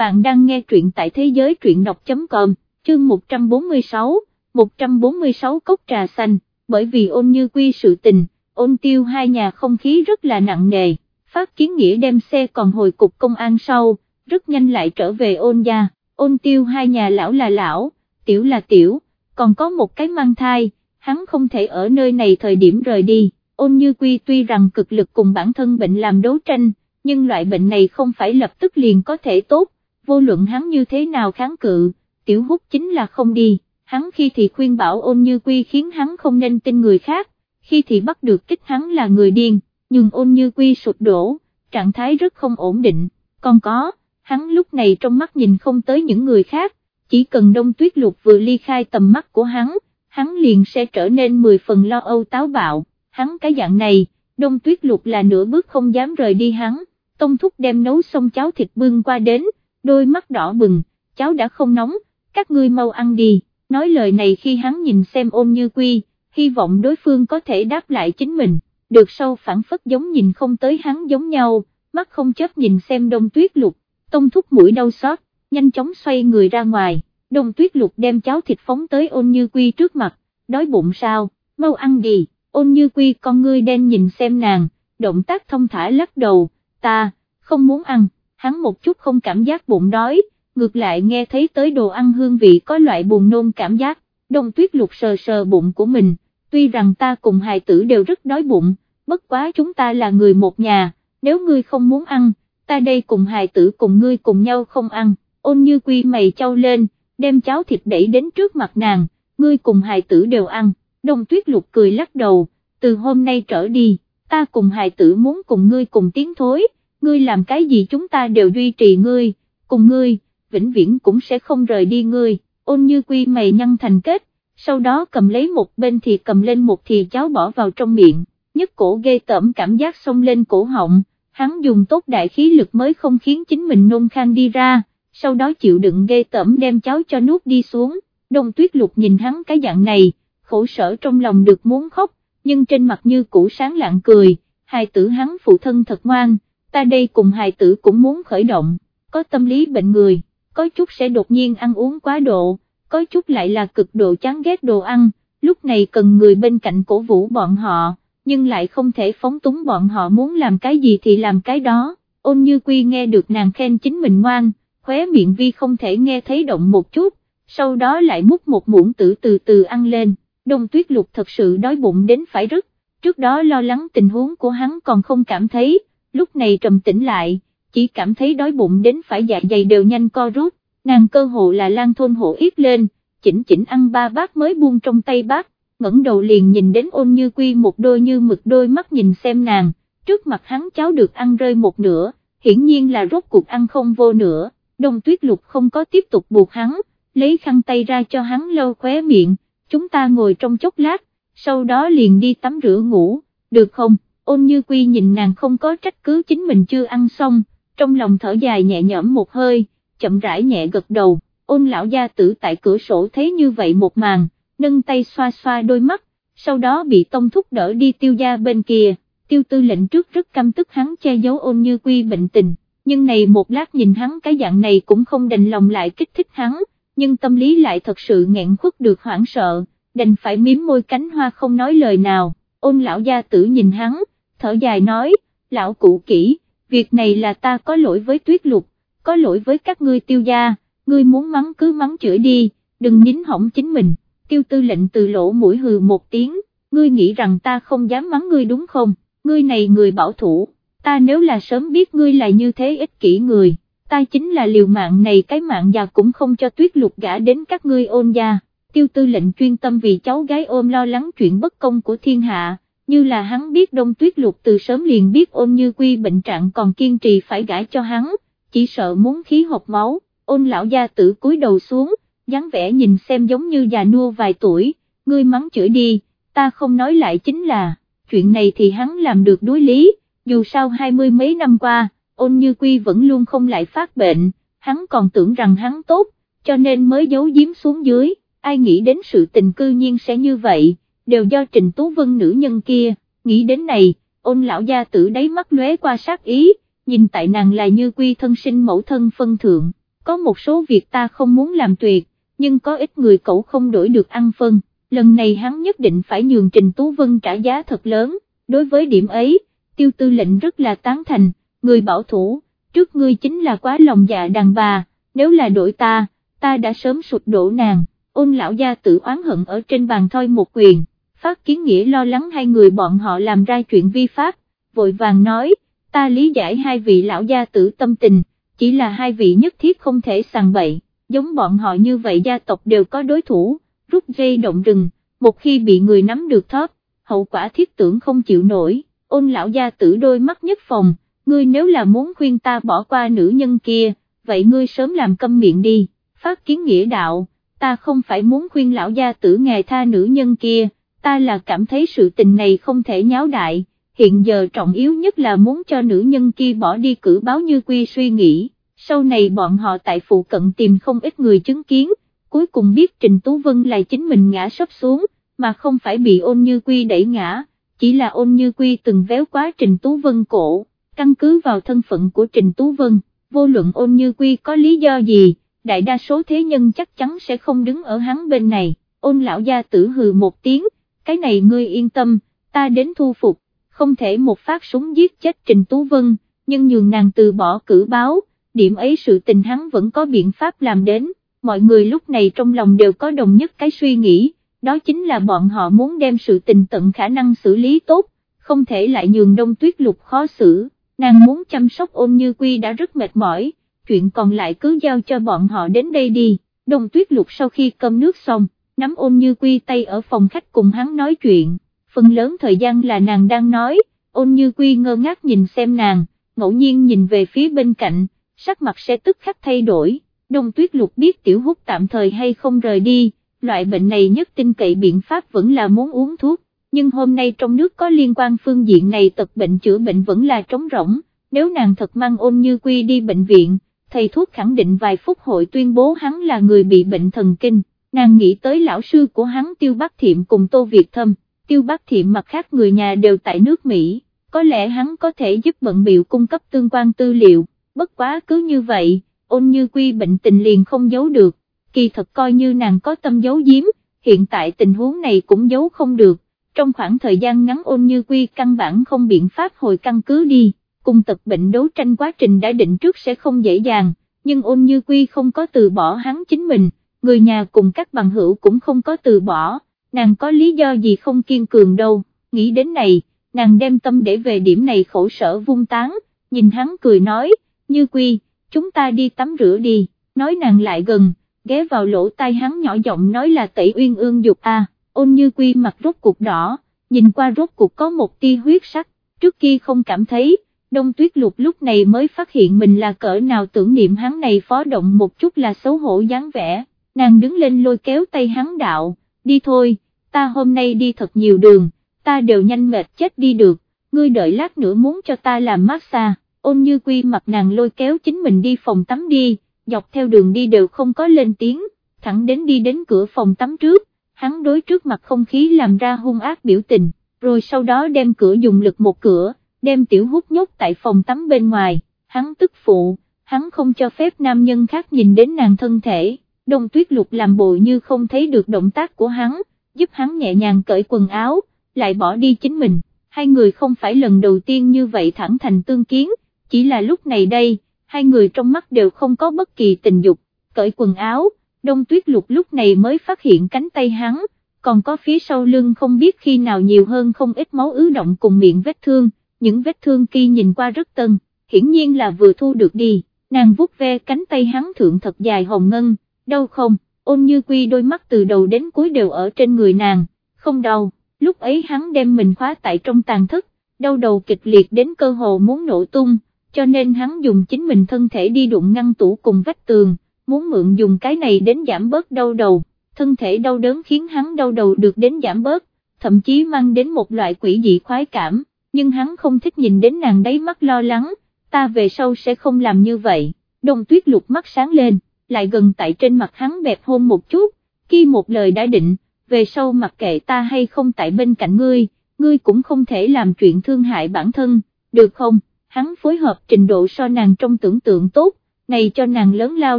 bạn đang nghe truyện tại thế giới truyện đọc.com, chương 146, 146 cốc trà xanh, bởi vì ôn như quy sự tình, ôn tiêu hai nhà không khí rất là nặng nề, phát kiến nghĩa đem xe còn hồi cục công an sau, rất nhanh lại trở về ôn gia, ôn tiêu hai nhà lão là lão, tiểu là tiểu, còn có một cái mang thai, hắn không thể ở nơi này thời điểm rời đi, ôn như quy tuy rằng cực lực cùng bản thân bệnh làm đấu tranh, nhưng loại bệnh này không phải lập tức liền có thể tốt, vô luận hắn như thế nào kháng cự, tiểu hút chính là không đi, hắn khi thì khuyên bảo ôn như quy khiến hắn không nên tin người khác, khi thì bắt được kích hắn là người điên, nhưng ôn như quy sụp đổ, trạng thái rất không ổn định, còn có, hắn lúc này trong mắt nhìn không tới những người khác, chỉ cần đông tuyết lục vừa ly khai tầm mắt của hắn, hắn liền sẽ trở nên 10 phần lo âu táo bạo, hắn cái dạng này, đông tuyết lục là nửa bước không dám rời đi hắn, tông thúc đem nấu xong cháo thịt bưng qua đến, đôi mắt đỏ bừng, cháu đã không nóng, các ngươi mau ăn đi, nói lời này khi hắn nhìn xem ôn như quy, hy vọng đối phương có thể đáp lại chính mình, được sâu phản phất giống nhìn không tới hắn giống nhau, mắt không chớp nhìn xem đông tuyết lục, tông thúc mũi đau xót, nhanh chóng xoay người ra ngoài, đông tuyết lục đem cháo thịt phóng tới ôn như quy trước mặt, đói bụng sao, mau ăn đi, ôn như quy con ngươi đen nhìn xem nàng, động tác thông thả lắc đầu, ta, không muốn ăn, hắn một chút không cảm giác bụng đói, ngược lại nghe thấy tới đồ ăn hương vị có loại buồn nôn cảm giác, đông tuyết lục sờ sờ bụng của mình, tuy rằng ta cùng hài tử đều rất đói bụng, bất quá chúng ta là người một nhà, nếu ngươi không muốn ăn, ta đây cùng hài tử cùng ngươi cùng nhau không ăn, ôn như quy mày trao lên, đem cháo thịt đẩy đến trước mặt nàng, ngươi cùng hài tử đều ăn, đông tuyết lục cười lắc đầu, từ hôm nay trở đi, ta cùng hài tử muốn cùng ngươi cùng tiếng thối, ngươi làm cái gì chúng ta đều duy trì ngươi, cùng ngươi, vĩnh viễn cũng sẽ không rời đi ngươi, ôn như quy mày nhăn thành kết, sau đó cầm lấy một bên thì cầm lên một thì cháo bỏ vào trong miệng, nhất cổ ghê tởm cảm giác xông lên cổ họng, hắn dùng tốt đại khí lực mới không khiến chính mình nôn khan đi ra, sau đó chịu đựng ghê tởm đem cháo cho nuốt đi xuống, đông tuyết lục nhìn hắn cái dạng này, khổ sở trong lòng được muốn khóc, nhưng trên mặt như cũ sáng lạng cười, hài tử hắn phụ thân thật ngoan, ta đây cùng hài tử cũng muốn khởi động, có tâm lý bệnh người, có chút sẽ đột nhiên ăn uống quá độ, có chút lại là cực độ chán ghét đồ ăn, lúc này cần người bên cạnh cổ vũ bọn họ, nhưng lại không thể phóng túng bọn họ muốn làm cái gì thì làm cái đó, ôn như quy nghe được nàng khen chính mình ngoan, khóe miệng vi không thể nghe thấy động một chút, sau đó lại múc một muỗng tử từ từ ăn lên, đông tuyết lục thật sự đói bụng đến phải rứt, trước đó lo lắng tình huống của hắn còn không cảm thấy, lúc này trầm tĩnh lại, chỉ cảm thấy đói bụng đến phải dạ dày đều nhanh co rút, nàng cơ hồ là lang thôn hổ yết lên, chỉnh chỉnh ăn ba bát mới buông trong tay bát, ngẩng đầu liền nhìn đến ôn như quy một đôi như mực đôi mắt nhìn xem nàng, trước mặt hắn cháu được ăn rơi một nửa, hiển nhiên là rốt cuộc ăn không vô nữa, đông tuyết lục không có tiếp tục buộc hắn, lấy khăn tay ra cho hắn lâu khóe miệng, chúng ta ngồi trong chốc lát, sau đó liền đi tắm rửa ngủ, được không, ôn như quy nhìn nàng không có trách cứ chính mình chưa ăn xong, trong lòng thở dài nhẹ nhõm một hơi, chậm rãi nhẹ gật đầu, ôn lão gia tử tại cửa sổ thấy như vậy một màn, nâng tay xoa xoa đôi mắt, sau đó bị tông thúc đỡ đi tiêu gia bên kia, tiêu tư lệnh trước rất căm tức hắn che giấu ôn như quy bệnh tình, nhưng này một lát nhìn hắn cái dạng này cũng không đành lòng lại kích thích hắn, nhưng tâm lý lại thật sự nghẹn khuất được hoảng sợ, đành phải miếm môi cánh hoa không nói lời nào, ôn lão gia tử nhìn hắn, thở dài nói, lão cụ kỹ, việc này là ta có lỗi với tuyết lục, có lỗi với các ngươi tiêu gia, ngươi muốn mắng cứ mắng chửi đi, đừng nín hỏng chính mình, tiêu tư lệnh từ lỗ mũi hừ một tiếng, ngươi nghĩ rằng ta không dám mắng ngươi đúng không, ngươi này người bảo thủ, ta nếu là sớm biết ngươi là như thế ích kỷ người, ta chính là liều mạng này cái mạng già cũng không cho tuyết lục gã đến các ngươi ôn gia, tiêu tư lệnh chuyên tâm vì cháu gái ôm lo lắng chuyện bất công của thiên hạ như là hắn biết đông tuyết lục từ sớm liền biết ôn như quy bệnh trạng còn kiên trì phải gãi cho hắn, chỉ sợ muốn khí hộp máu, ôn lão gia tử cúi đầu xuống, dáng vẻ nhìn xem giống như già nua vài tuổi, ngươi mắng chửi đi, ta không nói lại chính là, chuyện này thì hắn làm được đối lý, dù sao hai mươi mấy năm qua, ôn như quy vẫn luôn không lại phát bệnh, hắn còn tưởng rằng hắn tốt, cho nên mới giấu giếm xuống dưới, ai nghĩ đến sự tình cư nhiên sẽ như vậy đều do Trình Tú Vân nữ nhân kia, nghĩ đến này, ôn lão gia tử đáy mắt lóe qua sát ý, nhìn tại nàng là như quy thân sinh mẫu thân phân thượng, có một số việc ta không muốn làm tuyệt, nhưng có ít người cậu không đổi được ăn phân, lần này hắn nhất định phải nhường Trình Tú Vân trả giá thật lớn, đối với điểm ấy, tiêu tư lệnh rất là tán thành, người bảo thủ, trước ngươi chính là quá lòng dạ đàn bà, nếu là đổi ta, ta đã sớm sụt đổ nàng, ôn lão gia tự oán hận ở trên bàn thôi một quyền, phát kiến nghĩa lo lắng hai người bọn họ làm ra chuyện vi pháp, vội vàng nói, ta lý giải hai vị lão gia tử tâm tình, chỉ là hai vị nhất thiết không thể sàng bậy, giống bọn họ như vậy gia tộc đều có đối thủ, rút dây động rừng, một khi bị người nắm được thóp, hậu quả thiết tưởng không chịu nổi, ôn lão gia tử đôi mắt nhất phòng, ngươi nếu là muốn khuyên ta bỏ qua nữ nhân kia, vậy ngươi sớm làm câm miệng đi, phát kiến nghĩa đạo, ta không phải muốn khuyên lão gia tử ngài tha nữ nhân kia, ta là cảm thấy sự tình này không thể nháo đại, hiện giờ trọng yếu nhất là muốn cho nữ nhân kia bỏ đi cử báo như quy suy nghĩ, sau này bọn họ tại phụ cận tìm không ít người chứng kiến, cuối cùng biết Trình Tú Vân là chính mình ngã sấp xuống, mà không phải bị ôn như quy đẩy ngã, chỉ là ôn như quy từng véo quá Trình Tú Vân cổ, căn cứ vào thân phận của Trình Tú Vân, vô luận ôn như quy có lý do gì, đại đa số thế nhân chắc chắn sẽ không đứng ở hắn bên này, ôn lão gia tử hừ một tiếng, cái này ngươi yên tâm, ta đến thu phục, không thể một phát súng giết chết Trình Tú Vân, nhưng nhường nàng từ bỏ cử báo, điểm ấy sự tình hắn vẫn có biện pháp làm đến, mọi người lúc này trong lòng đều có đồng nhất cái suy nghĩ, đó chính là bọn họ muốn đem sự tình tận khả năng xử lý tốt, không thể lại nhường đông tuyết lục khó xử, nàng muốn chăm sóc ôn như quy đã rất mệt mỏi, chuyện còn lại cứ giao cho bọn họ đến đây đi, đông tuyết lục sau khi cơm nước xong, nắm ôn như quy tay ở phòng khách cùng hắn nói chuyện, phần lớn thời gian là nàng đang nói, ôn như quy ngơ ngác nhìn xem nàng, ngẫu nhiên nhìn về phía bên cạnh, sắc mặt sẽ tức khắc thay đổi, đông tuyết lục biết tiểu hút tạm thời hay không rời đi, loại bệnh này nhất tin cậy biện pháp vẫn là muốn uống thuốc, nhưng hôm nay trong nước có liên quan phương diện này tật bệnh chữa bệnh vẫn là trống rỗng, nếu nàng thật mang ôn như quy đi bệnh viện, thầy thuốc khẳng định vài phút hội tuyên bố hắn là người bị bệnh thần kinh, nàng nghĩ tới lão sư của hắn Tiêu Bác Thiệm cùng Tô Việt Thâm, Tiêu Bác Thiệm mặt khác người nhà đều tại nước Mỹ, có lẽ hắn có thể giúp bận biểu cung cấp tương quan tư liệu, bất quá cứ như vậy, ôn như quy bệnh tình liền không giấu được, kỳ thật coi như nàng có tâm giấu giếm, hiện tại tình huống này cũng giấu không được, trong khoảng thời gian ngắn ôn như quy căn bản không biện pháp hồi căn cứ đi, cùng tật bệnh đấu tranh quá trình đã định trước sẽ không dễ dàng, nhưng ôn như quy không có từ bỏ hắn chính mình, người nhà cùng các bằng hữu cũng không có từ bỏ, nàng có lý do gì không kiên cường đâu, nghĩ đến này, nàng đem tâm để về điểm này khổ sở vung tán, nhìn hắn cười nói, như quy, chúng ta đi tắm rửa đi, nói nàng lại gần, ghé vào lỗ tai hắn nhỏ giọng nói là tẩy uyên ương dục a, ôn như quy mặt rốt cục đỏ, nhìn qua rốt cục có một tia huyết sắc, trước kia không cảm thấy, đông tuyết lục lúc này mới phát hiện mình là cỡ nào tưởng niệm hắn này phó động một chút là xấu hổ dáng vẻ, nàng đứng lên lôi kéo tay hắn đạo, đi thôi, ta hôm nay đi thật nhiều đường, ta đều nhanh mệt chết đi được, ngươi đợi lát nữa muốn cho ta làm massage, ôn như quy mặt nàng lôi kéo chính mình đi phòng tắm đi, dọc theo đường đi đều không có lên tiếng, thẳng đến đi đến cửa phòng tắm trước, hắn đối trước mặt không khí làm ra hung ác biểu tình, rồi sau đó đem cửa dùng lực một cửa, đem tiểu hút nhốt tại phòng tắm bên ngoài, hắn tức phụ, hắn không cho phép nam nhân khác nhìn đến nàng thân thể, đông tuyết lục làm bộ như không thấy được động tác của hắn, giúp hắn nhẹ nhàng cởi quần áo, lại bỏ đi chính mình, hai người không phải lần đầu tiên như vậy thẳng thành tương kiến, chỉ là lúc này đây, hai người trong mắt đều không có bất kỳ tình dục, cởi quần áo, đông tuyết lục lúc này mới phát hiện cánh tay hắn, còn có phía sau lưng không biết khi nào nhiều hơn không ít máu ứ động cùng miệng vết thương, những vết thương kia nhìn qua rất tân, hiển nhiên là vừa thu được đi, nàng vuốt ve cánh tay hắn thượng thật dài hồng ngân, đau không, ôn như quy đôi mắt từ đầu đến cuối đều ở trên người nàng, không đau, lúc ấy hắn đem mình khóa tại trong tàn thức, đau đầu kịch liệt đến cơ hồ muốn nổ tung, cho nên hắn dùng chính mình thân thể đi đụng ngăn tủ cùng vách tường, muốn mượn dùng cái này đến giảm bớt đau đầu, thân thể đau đớn khiến hắn đau đầu được đến giảm bớt, thậm chí mang đến một loại quỷ dị khoái cảm, nhưng hắn không thích nhìn đến nàng đáy mắt lo lắng, ta về sau sẽ không làm như vậy, đông tuyết lục mắt sáng lên, lại gần tại trên mặt hắn bẹp hôn một chút, khi một lời đã định, về sau mặc kệ ta hay không tại bên cạnh ngươi, ngươi cũng không thể làm chuyện thương hại bản thân, được không? hắn phối hợp trình độ so nàng trong tưởng tượng tốt, này cho nàng lớn lao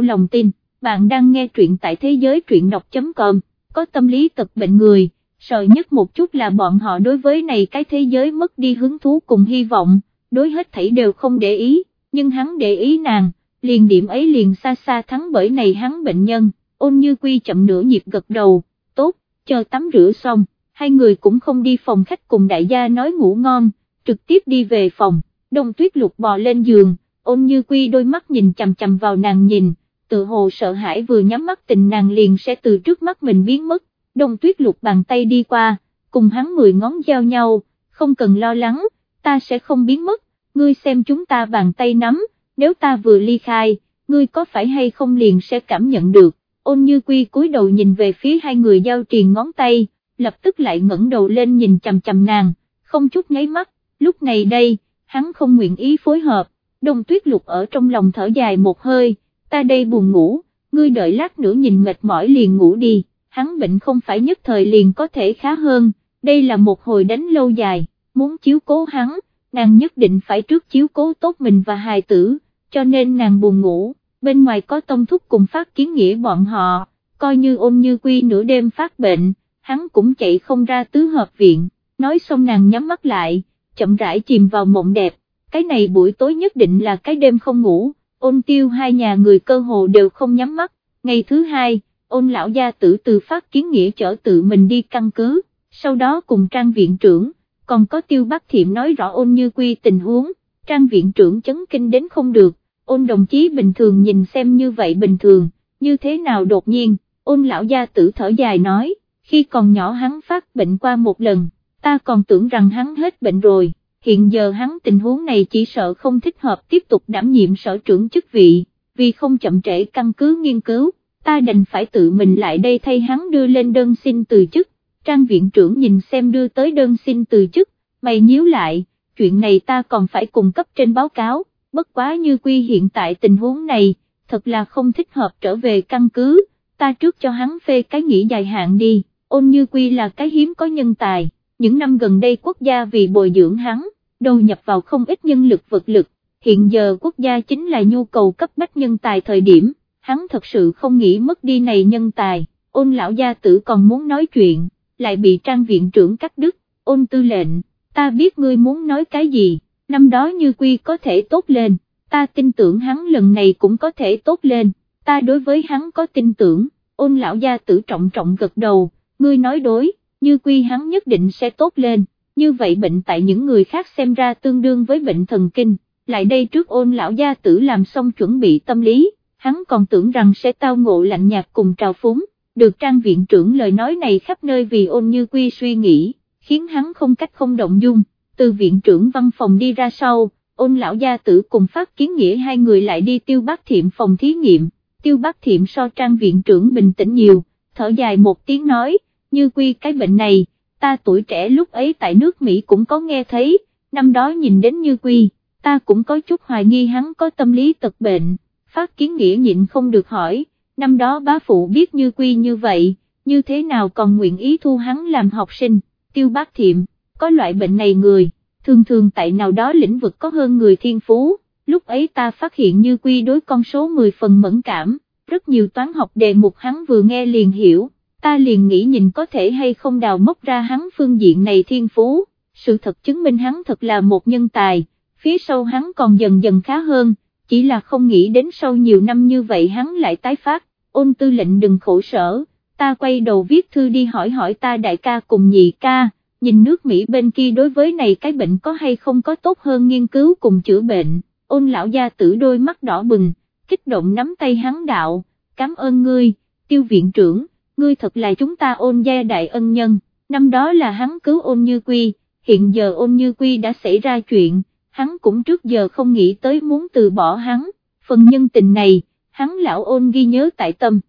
lòng tin, bạn đang nghe truyện tại thế giới truyện đọc.com, có tâm lý tật bệnh người, sợ nhất một chút là bọn họ đối với này cái thế giới mất đi hứng thú cùng hy vọng, đối hết thảy đều không để ý, nhưng hắn để ý nàng, liền điểm ấy liền xa xa thắng bởi này hắn bệnh nhân, ôn như quy chậm nửa nhịp gật đầu, tốt, chờ tắm rửa xong, hai người cũng không đi phòng khách cùng đại gia nói ngủ ngon, trực tiếp đi về phòng, đông tuyết lục bò lên giường, ôn như quy đôi mắt nhìn chầm chầm vào nàng nhìn, tự hồ sợ hãi vừa nhắm mắt tình nàng liền sẽ từ trước mắt mình biến mất, đông tuyết lục bàn tay đi qua, cùng hắn mười ngón giao nhau, không cần lo lắng, ta sẽ không biến mất, ngươi xem chúng ta bàn tay nắm, nếu ta vừa ly khai, ngươi có phải hay không liền sẽ cảm nhận được, ôn như quy cúi đầu nhìn về phía hai người giao triền ngón tay, lập tức lại ngẩng đầu lên nhìn chầm chầm nàng, không chút nháy mắt, lúc này đây, hắn không nguyện ý phối hợp, đông tuyết lục ở trong lòng thở dài một hơi, ta đây buồn ngủ, ngươi đợi lát nữa nhìn mệt mỏi liền ngủ đi, hắn bệnh không phải nhất thời liền có thể khá hơn, đây là một hồi đánh lâu dài, muốn chiếu cố hắn, nàng nhất định phải trước chiếu cố tốt mình và hài tử, cho nên nàng buồn ngủ, bên ngoài có tông thúc cùng phát kiến nghĩa bọn họ, coi như ôn như quy nửa đêm phát bệnh, hắn cũng chạy không ra tứ hợp viện, nói xong nàng nhắm mắt lại, chậm rãi chìm vào mộng đẹp, cái này buổi tối nhất định là cái đêm không ngủ, ôn tiêu hai nhà người cơ hồ đều không nhắm mắt, ngày thứ hai, ôn lão gia tử từ phát kiến nghĩa chở tự mình đi căn cứ, sau đó cùng trang viện trưởng, còn có tiêu bác thiệm nói rõ ôn như quy tình huống, trang viện trưởng chấn kinh đến không được, ôn đồng chí bình thường nhìn xem như vậy bình thường, như thế nào đột nhiên, ôn lão gia tử thở dài nói, khi còn nhỏ hắn phát bệnh qua một lần, ta còn tưởng rằng hắn hết bệnh rồi, hiện giờ hắn tình huống này chỉ sợ không thích hợp tiếp tục đảm nhiệm sở trưởng chức vị, vì không chậm trễ căn cứ nghiên cứu, ta đành phải tự mình lại đây thay hắn đưa lên đơn xin từ chức, trang viện trưởng nhìn xem đưa tới đơn xin từ chức, mày nhíu lại, chuyện này ta còn phải cung cấp trên báo cáo, bất quá như quy hiện tại tình huống này, thật là không thích hợp trở về căn cứ, ta trước cho hắn phê cái nghỉ dài hạn đi, ôn như quy là cái hiếm có nhân tài, những năm gần đây quốc gia vì bồi dưỡng hắn, đầu nhập vào không ít nhân lực vật lực, hiện giờ quốc gia chính là nhu cầu cấp bách nhân tài thời điểm, hắn thật sự không nghĩ mất đi này nhân tài, ôn lão gia tử còn muốn nói chuyện, lại bị trang viện trưởng cắt đứt, ôn tư lệnh, ta biết ngươi muốn nói cái gì, năm đó như quy có thể tốt lên, ta tin tưởng hắn lần này cũng có thể tốt lên, ta đối với hắn có tin tưởng, ôn lão gia tử trọng trọng gật đầu, ngươi nói đối, như quy hắn nhất định sẽ tốt lên, như vậy bệnh tại những người khác xem ra tương đương với bệnh thần kinh, lại đây trước ôn lão gia tử làm xong chuẩn bị tâm lý, hắn còn tưởng rằng sẽ tao ngộ lạnh nhạt cùng trào phúng, được trang viện trưởng lời nói này khắp nơi vì ôn như quy suy nghĩ, khiến hắn không cách không động dung, từ viện trưởng văn phòng đi ra sau, ôn lão gia tử cùng phát kiến nghĩa hai người lại đi tiêu bác thiệm phòng thí nghiệm, tiêu bác thiệm so trang viện trưởng bình tĩnh nhiều, thở dài một tiếng nói, như quy cái bệnh này, ta tuổi trẻ lúc ấy tại nước Mỹ cũng có nghe thấy, năm đó nhìn đến như quy, ta cũng có chút hoài nghi hắn có tâm lý tật bệnh, phát kiến nghĩa nhịn không được hỏi, năm đó bá phụ biết như quy như vậy, như thế nào còn nguyện ý thu hắn làm học sinh, tiêu bác thiệm, có loại bệnh này người, thường thường tại nào đó lĩnh vực có hơn người thiên phú, lúc ấy ta phát hiện như quy đối con số 10 phần mẫn cảm, rất nhiều toán học đề mục hắn vừa nghe liền hiểu, ta liền nghĩ nhìn có thể hay không đào móc ra hắn phương diện này thiên phú, sự thật chứng minh hắn thật là một nhân tài, phía sau hắn còn dần dần khá hơn, chỉ là không nghĩ đến sau nhiều năm như vậy hắn lại tái phát, ôn tư lệnh đừng khổ sở, ta quay đầu viết thư đi hỏi hỏi ta đại ca cùng nhị ca, nhìn nước Mỹ bên kia đối với này cái bệnh có hay không có tốt hơn nghiên cứu cùng chữa bệnh, ôn lão gia tử đôi mắt đỏ bừng, kích động nắm tay hắn đạo, cảm ơn ngươi, tiêu viện trưởng, ngươi thật là chúng ta ôn gia đại ân nhân, năm đó là hắn cứu ôn như quy, hiện giờ ôn như quy đã xảy ra chuyện, hắn cũng trước giờ không nghĩ tới muốn từ bỏ hắn, phần nhân tình này, hắn lão ôn ghi nhớ tại tâm.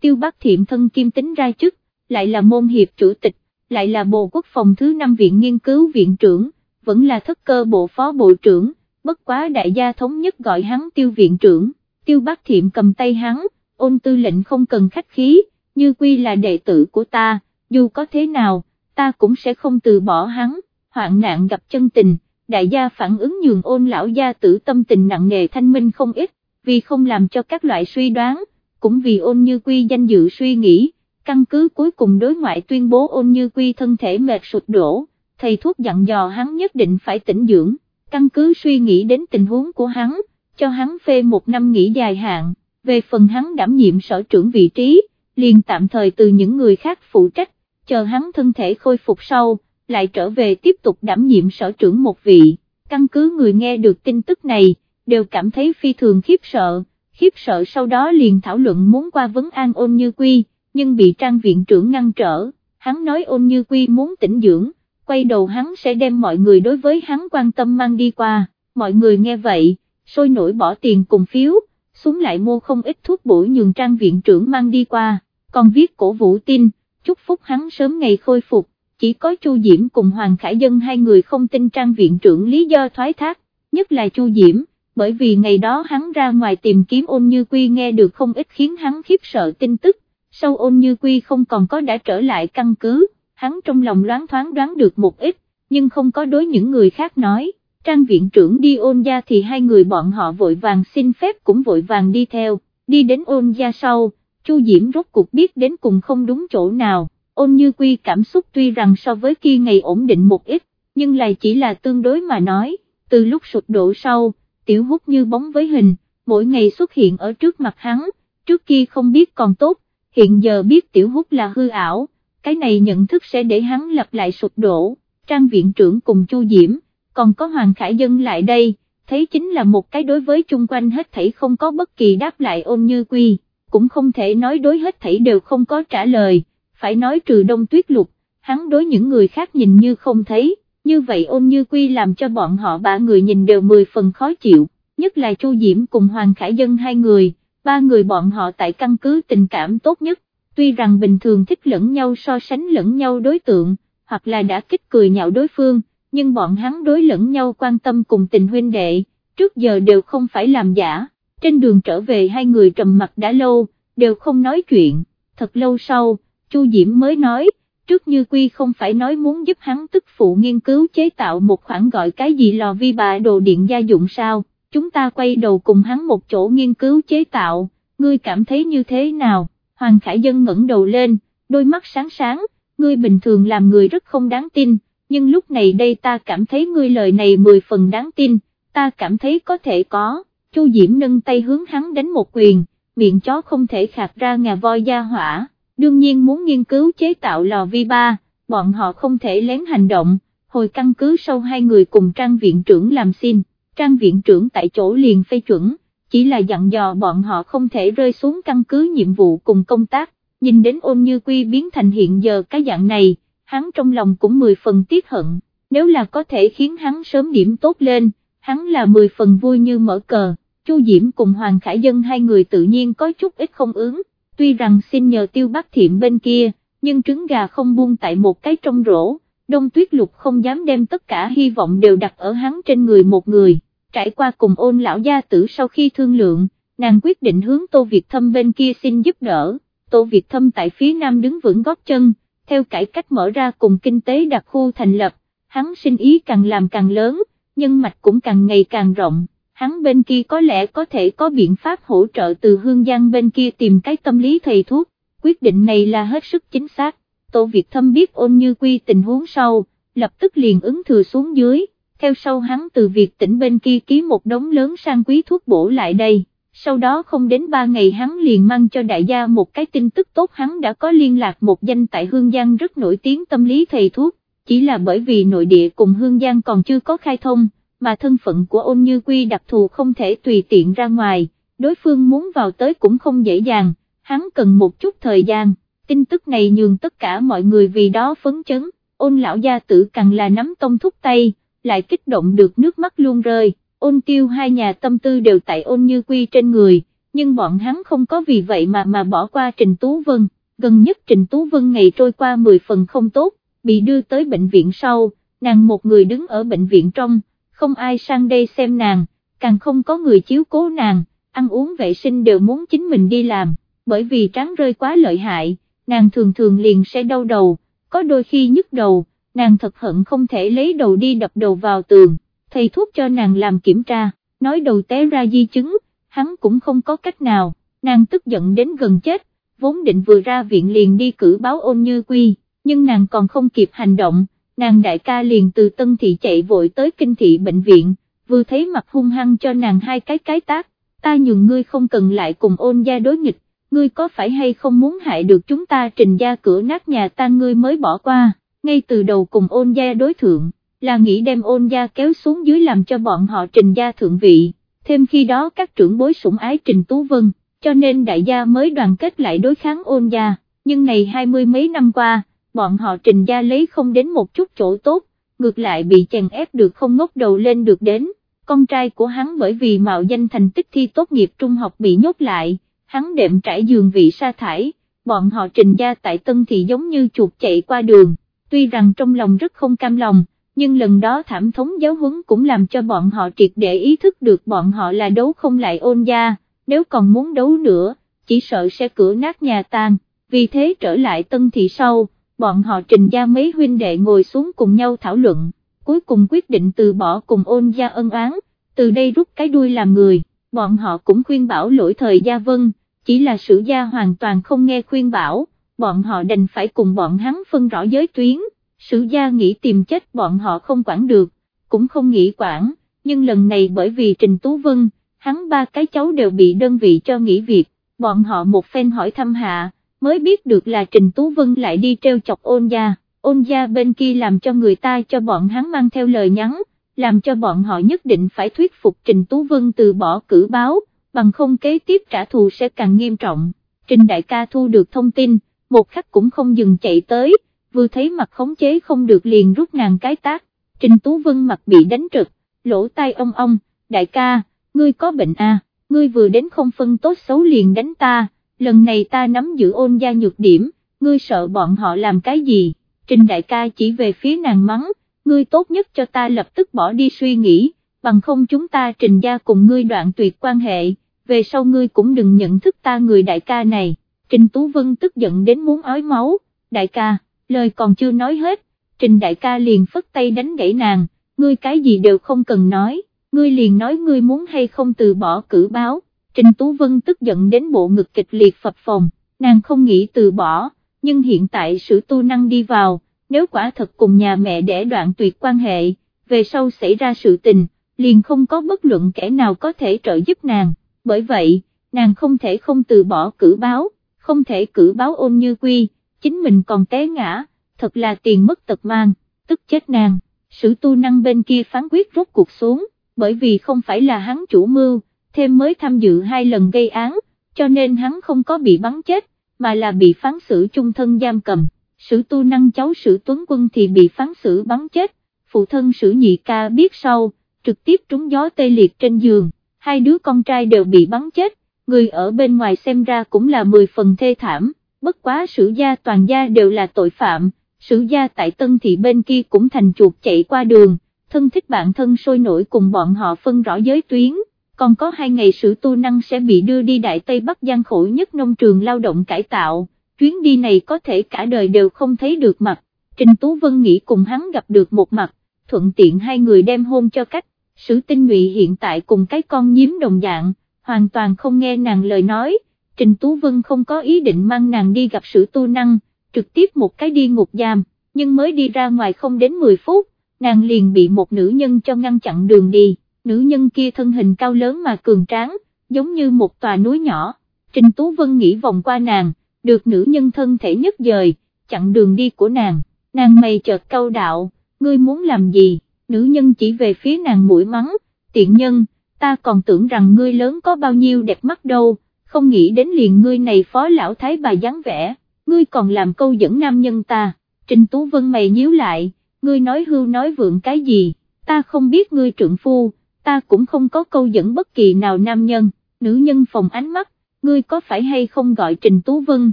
Tiêu bác thiệm thân kim tính ra chức, lại là môn hiệp chủ tịch, lại là bộ quốc phòng thứ năm viện nghiên cứu viện trưởng, vẫn là thất cơ bộ phó bộ trưởng, bất quá đại gia thống nhất gọi hắn tiêu viện trưởng, tiêu bác thiệm cầm tay hắn, ôn tư lệnh không cần khách khí, như quy là đệ tử của ta, dù có thế nào, ta cũng sẽ không từ bỏ hắn, hoạn nạn gặp chân tình, đại gia phản ứng nhường ôn lão gia tử tâm tình nặng nề thanh minh không ít, vì không làm cho các loại suy đoán, cũng vì ôn như quy danh dự suy nghĩ, căn cứ cuối cùng đối ngoại tuyên bố ôn như quy thân thể mệt sụt đổ, thầy thuốc dặn dò hắn nhất định phải tĩnh dưỡng, căn cứ suy nghĩ đến tình huống của hắn, cho hắn phê một năm nghỉ dài hạn, về phần hắn đảm nhiệm sở trưởng vị trí, liền tạm thời từ những người khác phụ trách, chờ hắn thân thể khôi phục sau, lại trở về tiếp tục đảm nhiệm sở trưởng một vị, căn cứ người nghe được tin tức này, đều cảm thấy phi thường khiếp sợ, khiếp sợ sau đó liền thảo luận muốn qua vấn an ôn như quy, nhưng bị trang viện trưởng ngăn trở, hắn nói ôn như quy muốn tĩnh dưỡng, quay đầu hắn sẽ đem mọi người đối với hắn quan tâm mang đi qua, mọi người nghe vậy, sôi nổi bỏ tiền cùng phiếu, xuống lại mua không ít thuốc bổ nhường trang viện trưởng mang đi qua, còn viết cổ vũ tin, chúc phúc hắn sớm ngày khôi phục, chỉ có Chu Diễm cùng Hoàng Khải Dân hai người không tin trang viện trưởng lý do thoái thác, nhất là Chu Diễm, bởi vì ngày đó hắn ra ngoài tìm kiếm ôn như quy nghe được không ít khiến hắn khiếp sợ tin tức, sau ôn như quy không còn có đã trở lại căn cứ, hắn trong lòng loáng thoáng đoán được một ít, nhưng không có đối những người khác nói, trang viện trưởng đi ôn gia thì hai người bọn họ vội vàng xin phép cũng vội vàng đi theo, đi đến ôn gia sau, Chu Diễm rốt cuộc biết đến cùng không đúng chỗ nào, ôn như quy cảm xúc tuy rằng so với kia ngày ổn định một ít, nhưng lại chỉ là tương đối mà nói, từ lúc sụt đổ sau, tiểu hút như bóng với hình, mỗi ngày xuất hiện ở trước mặt hắn, trước kia không biết còn tốt, hiện giờ biết tiểu hút là hư ảo, cái này nhận thức sẽ để hắn lặp lại sụp đổ, trang viện trưởng cùng Chu Diễm, còn có Hoàng Khải Dân lại đây, thấy chính là một cái đối với chung quanh hết thảy không có bất kỳ đáp lại ôn như quy, cũng không thể nói đối hết thảy đều không có trả lời, phải nói trừ đông tuyết lục, hắn đối những người khác nhìn như không thấy, như vậy ôn như quy làm cho bọn họ ba người nhìn đều mười phần khó chịu, nhất là Chu Diễm cùng Hoàng Khải Dân hai người, ba người bọn họ tại căn cứ tình cảm tốt nhất, tuy rằng bình thường thích lẫn nhau so sánh lẫn nhau đối tượng, hoặc là đã kích cười nhạo đối phương, nhưng bọn hắn đối lẫn nhau quan tâm cùng tình huynh đệ, trước giờ đều không phải làm giả, trên đường trở về hai người trầm mặt đã lâu, đều không nói chuyện, thật lâu sau, Chu Diễm mới nói, trước như quy không phải nói muốn giúp hắn tức phụ nghiên cứu chế tạo một khoản gọi cái gì lò vi bà đồ điện gia dụng sao, chúng ta quay đầu cùng hắn một chỗ nghiên cứu chế tạo, ngươi cảm thấy như thế nào, Hoàng Khải Dân ngẩng đầu lên, đôi mắt sáng sáng, ngươi bình thường làm người rất không đáng tin, nhưng lúc này đây ta cảm thấy ngươi lời này mười phần đáng tin, ta cảm thấy có thể có, Chu Diễm nâng tay hướng hắn đánh một quyền, miệng chó không thể khạc ra ngà voi gia hỏa. Đương nhiên muốn nghiên cứu chế tạo lò vi ba, bọn họ không thể lén hành động, hồi căn cứ sau hai người cùng trang viện trưởng làm xin, trang viện trưởng tại chỗ liền phê chuẩn, chỉ là dặn dò bọn họ không thể rơi xuống căn cứ nhiệm vụ cùng công tác, nhìn đến ôn như quy biến thành hiện giờ cái dạng này, hắn trong lòng cũng mười phần tiếc hận, nếu là có thể khiến hắn sớm điểm tốt lên, hắn là mười phần vui như mở cờ, Chu Diễm cùng Hoàng Khải Dân hai người tự nhiên có chút ít không ứng tuy rằng xin nhờ tiêu bác thiệm bên kia, nhưng trứng gà không buông tại một cái trong rổ, đông tuyết lục không dám đem tất cả hy vọng đều đặt ở hắn trên người một người, trải qua cùng ôn lão gia tử sau khi thương lượng, nàng quyết định hướng Tô Việt Thâm bên kia xin giúp đỡ, Tô Việt Thâm tại phía nam đứng vững gót chân, theo cải cách mở ra cùng kinh tế đặc khu thành lập, hắn sinh ý càng làm càng lớn, nhân mạch cũng càng ngày càng rộng, hắn bên kia có lẽ có thể có biện pháp hỗ trợ từ hương giang bên kia tìm cái tâm lý thầy thuốc, quyết định này là hết sức chính xác, Tô Việt Thâm biết ôn như quy tình huống sau, lập tức liền ứng thừa xuống dưới, theo sau hắn từ việc tỉnh bên kia ký một đống lớn sang quý thuốc bổ lại đây, sau đó không đến ba ngày hắn liền mang cho đại gia một cái tin tức tốt hắn đã có liên lạc một danh tại Hương Giang rất nổi tiếng tâm lý thầy thuốc, chỉ là bởi vì nội địa cùng Hương Giang còn chưa có khai thông mà thân phận của ôn như quy đặc thù không thể tùy tiện ra ngoài, đối phương muốn vào tới cũng không dễ dàng, hắn cần một chút thời gian, tin tức này nhường tất cả mọi người vì đó phấn chấn, ôn lão gia tử càng là nắm tông thúc tay, lại kích động được nước mắt luôn rơi, ôn tiêu hai nhà tâm tư đều tại ôn như quy trên người, nhưng bọn hắn không có vì vậy mà mà bỏ qua Trình Tú Vân, gần nhất Trình Tú Vân ngày trôi qua 10 phần không tốt, bị đưa tới bệnh viện sau, nàng một người đứng ở bệnh viện trong, không ai sang đây xem nàng, càng không có người chiếu cố nàng, ăn uống vệ sinh đều muốn chính mình đi làm, bởi vì tráng rơi quá lợi hại, nàng thường thường liền sẽ đau đầu, có đôi khi nhức đầu, nàng thật hận không thể lấy đầu đi đập đầu vào tường, thầy thuốc cho nàng làm kiểm tra, nói đầu té ra di chứng, hắn cũng không có cách nào, nàng tức giận đến gần chết, vốn định vừa ra viện liền đi cử báo ôn như quy, nhưng nàng còn không kịp hành động, nàng đại ca liền từ tân thị chạy vội tới kinh thị bệnh viện, vừa thấy mặt hung hăng cho nàng hai cái cái tác, ta nhường ngươi không cần lại cùng ôn gia đối nghịch, ngươi có phải hay không muốn hại được chúng ta trình gia cửa nát nhà tan ngươi mới bỏ qua, ngay từ đầu cùng ôn gia đối thượng, là nghĩ đem ôn gia kéo xuống dưới làm cho bọn họ trình gia thượng vị, thêm khi đó các trưởng bối sủng ái trình Tú Vân, cho nên đại gia mới đoàn kết lại đối kháng ôn gia, nhưng này hai mươi mấy năm qua, bọn họ trình gia lấy không đến một chút chỗ tốt, ngược lại bị chèn ép được không ngốc đầu lên được đến, con trai của hắn bởi vì mạo danh thành tích thi tốt nghiệp trung học bị nhốt lại, hắn đệm trải giường vị sa thải, bọn họ trình gia tại Tân thị giống như chuột chạy qua đường, tuy rằng trong lòng rất không cam lòng, nhưng lần đó thảm thống giáo huấn cũng làm cho bọn họ triệt để ý thức được bọn họ là đấu không lại ôn gia, nếu còn muốn đấu nữa, chỉ sợ sẽ cửa nát nhà tan, vì thế trở lại Tân thị sau bọn họ trình gia mấy huynh đệ ngồi xuống cùng nhau thảo luận, cuối cùng quyết định từ bỏ cùng ôn gia ân oán, từ đây rút cái đuôi làm người, bọn họ cũng khuyên bảo lỗi thời gia vân, chỉ là sử gia hoàn toàn không nghe khuyên bảo, bọn họ đành phải cùng bọn hắn phân rõ giới tuyến, sử gia nghĩ tìm chết bọn họ không quản được, cũng không nghĩ quản, nhưng lần này bởi vì Trình Tú Vân, hắn ba cái cháu đều bị đơn vị cho nghỉ việc, bọn họ một phen hỏi thăm hạ mới biết được là Trình Tú Vân lại đi treo chọc ôn gia, ôn gia bên kia làm cho người ta cho bọn hắn mang theo lời nhắn, làm cho bọn họ nhất định phải thuyết phục Trình Tú Vân từ bỏ cử báo, bằng không kế tiếp trả thù sẽ càng nghiêm trọng. Trình đại ca thu được thông tin, một khắc cũng không dừng chạy tới, vừa thấy mặt khống chế không được liền rút nàng cái tác, Trình Tú Vân mặt bị đánh trực lỗ tai ông ông, đại ca, ngươi có bệnh à, ngươi vừa đến không phân tốt xấu liền đánh ta lần này ta nắm giữ ôn gia nhược điểm, ngươi sợ bọn họ làm cái gì, trình đại ca chỉ về phía nàng mắng, ngươi tốt nhất cho ta lập tức bỏ đi suy nghĩ, bằng không chúng ta trình gia cùng ngươi đoạn tuyệt quan hệ, về sau ngươi cũng đừng nhận thức ta người đại ca này, trình Tú Vân tức giận đến muốn ói máu, đại ca, lời còn chưa nói hết, trình đại ca liền phất tay đánh gãy nàng, ngươi cái gì đều không cần nói, ngươi liền nói ngươi muốn hay không từ bỏ cử báo. Trình Tú Vân tức giận đến bộ ngực kịch liệt phập phòng, nàng không nghĩ từ bỏ, nhưng hiện tại sự tu năng đi vào, nếu quả thật cùng nhà mẹ để đoạn tuyệt quan hệ, về sau xảy ra sự tình, liền không có bất luận kẻ nào có thể trợ giúp nàng, bởi vậy, nàng không thể không từ bỏ cử báo, không thể cử báo ôn như quy, chính mình còn té ngã, thật là tiền mất tật mang, tức chết nàng, sử tu năng bên kia phán quyết rốt cuộc xuống, bởi vì không phải là hắn chủ mưu thêm mới tham dự hai lần gây án, cho nên hắn không có bị bắn chết, mà là bị phán xử chung thân giam cầm, sử tu năng cháu sử tuấn quân thì bị phán xử bắn chết, phụ thân sử nhị ca biết sau, trực tiếp trúng gió tê liệt trên giường, hai đứa con trai đều bị bắn chết, người ở bên ngoài xem ra cũng là 10 phần thê thảm, bất quá sử gia toàn gia đều là tội phạm, sử gia tại Tân Thị bên kia cũng thành chuột chạy qua đường, thân thích bạn thân sôi nổi cùng bọn họ phân rõ giới tuyến còn có hai ngày sử tu năng sẽ bị đưa đi Đại Tây Bắc gian khổ nhất nông trường lao động cải tạo, chuyến đi này có thể cả đời đều không thấy được mặt, Trình Tú Vân nghĩ cùng hắn gặp được một mặt, thuận tiện hai người đem hôn cho cách, sử tinh nhụy hiện tại cùng cái con nhím đồng dạng, hoàn toàn không nghe nàng lời nói, Trình Tú Vân không có ý định mang nàng đi gặp sử tu năng, trực tiếp một cái đi ngục giam, nhưng mới đi ra ngoài không đến 10 phút, nàng liền bị một nữ nhân cho ngăn chặn đường đi. Nữ nhân kia thân hình cao lớn mà cường tráng, giống như một tòa núi nhỏ, Trình Tú Vân nghĩ vòng qua nàng, được nữ nhân thân thể nhất dời, chặn đường đi của nàng, nàng mày chợt câu đạo, ngươi muốn làm gì, nữ nhân chỉ về phía nàng mũi mắng, tiện nhân, ta còn tưởng rằng ngươi lớn có bao nhiêu đẹp mắt đâu, không nghĩ đến liền ngươi này phó lão thái bà dáng vẻ, ngươi còn làm câu dẫn nam nhân ta, Trình Tú Vân mày nhíu lại, ngươi nói hưu nói vượng cái gì, ta không biết ngươi trượng phu ta cũng không có câu dẫn bất kỳ nào nam nhân, nữ nhân phòng ánh mắt, ngươi có phải hay không gọi Trình Tú Vân,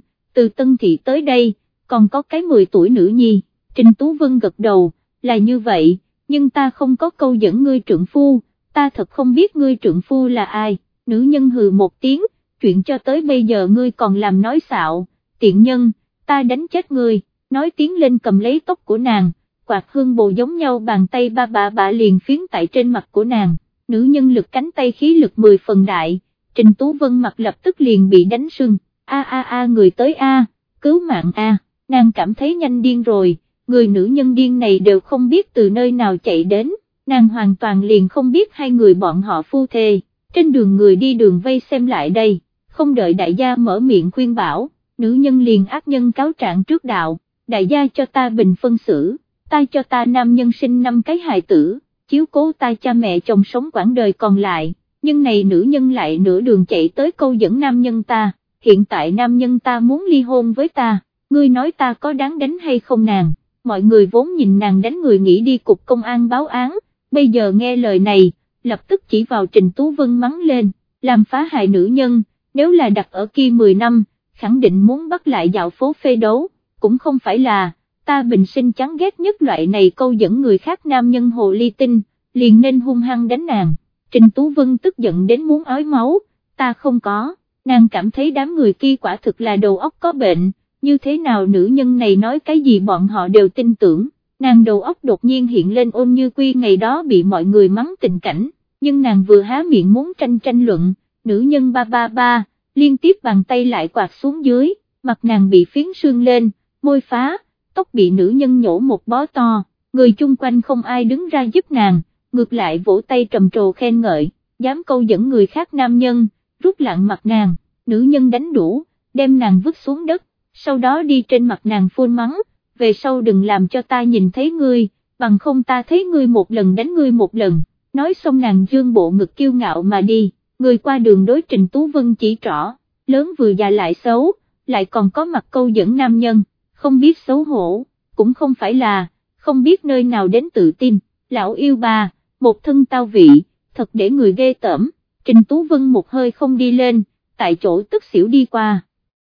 từ Tân Thị tới đây, còn có cái 10 tuổi nữ nhi, Trình Tú Vân gật đầu, là như vậy, nhưng ta không có câu dẫn ngươi trượng phu, ta thật không biết ngươi trượng phu là ai, nữ nhân hừ một tiếng, chuyện cho tới bây giờ ngươi còn làm nói xạo, tiện nhân, ta đánh chết ngươi, nói tiếng lên cầm lấy tóc của nàng, quạt hương bồ giống nhau bàn tay ba bà bà liền phiến tại trên mặt của nàng, nữ nhân lực cánh tay khí lực 10 phần đại, Trình Tú Vân mặt lập tức liền bị đánh sưng, a a a người tới a, cứu mạng a, nàng cảm thấy nhanh điên rồi, người nữ nhân điên này đều không biết từ nơi nào chạy đến, nàng hoàn toàn liền không biết hai người bọn họ phu thê, trên đường người đi đường vây xem lại đây, không đợi đại gia mở miệng khuyên bảo, nữ nhân liền ác nhân cáo trạng trước đạo, đại gia cho ta bình phân xử, ta cho ta nam nhân sinh năm cái hài tử, chiếu cố ta cha mẹ chồng sống quãng đời còn lại, nhưng này nữ nhân lại nửa đường chạy tới câu dẫn nam nhân ta, hiện tại nam nhân ta muốn ly hôn với ta, ngươi nói ta có đáng đánh hay không nàng, mọi người vốn nhìn nàng đánh người nghĩ đi cục công an báo án, bây giờ nghe lời này, lập tức chỉ vào Trình Tú Vân mắng lên, làm phá hại nữ nhân, nếu là đặt ở kia 10 năm, khẳng định muốn bắt lại dạo phố phê đấu, cũng không phải là, ta bình sinh chán ghét nhất loại này câu dẫn người khác nam nhân hồ ly tinh, liền nên hung hăng đánh nàng, Trình Tú Vân tức giận đến muốn ói máu, ta không có, nàng cảm thấy đám người kia quả thực là đầu óc có bệnh, như thế nào nữ nhân này nói cái gì bọn họ đều tin tưởng, nàng đầu óc đột nhiên hiện lên ôn như quy ngày đó bị mọi người mắng tình cảnh, nhưng nàng vừa há miệng muốn tranh tranh luận, nữ nhân ba ba ba, liên tiếp bàn tay lại quạt xuống dưới, mặt nàng bị phiến sương lên, môi phá, tóc bị nữ nhân nhổ một bó to, người chung quanh không ai đứng ra giúp nàng, ngược lại vỗ tay trầm trồ khen ngợi, dám câu dẫn người khác nam nhân, rút lặng mặt nàng, nữ nhân đánh đủ, đem nàng vứt xuống đất, sau đó đi trên mặt nàng phun mắng, về sau đừng làm cho ta nhìn thấy ngươi, bằng không ta thấy ngươi một lần đánh ngươi một lần, nói xong nàng dương bộ ngực kiêu ngạo mà đi, người qua đường đối Trình Tú Vân chỉ trỏ, lớn vừa già lại xấu, lại còn có mặt câu dẫn nam nhân, không biết xấu hổ, cũng không phải là, không biết nơi nào đến tự tin, lão yêu bà, một thân tao vị, thật để người ghê tởm, Trình Tú Vân một hơi không đi lên, tại chỗ tức xỉu đi qua.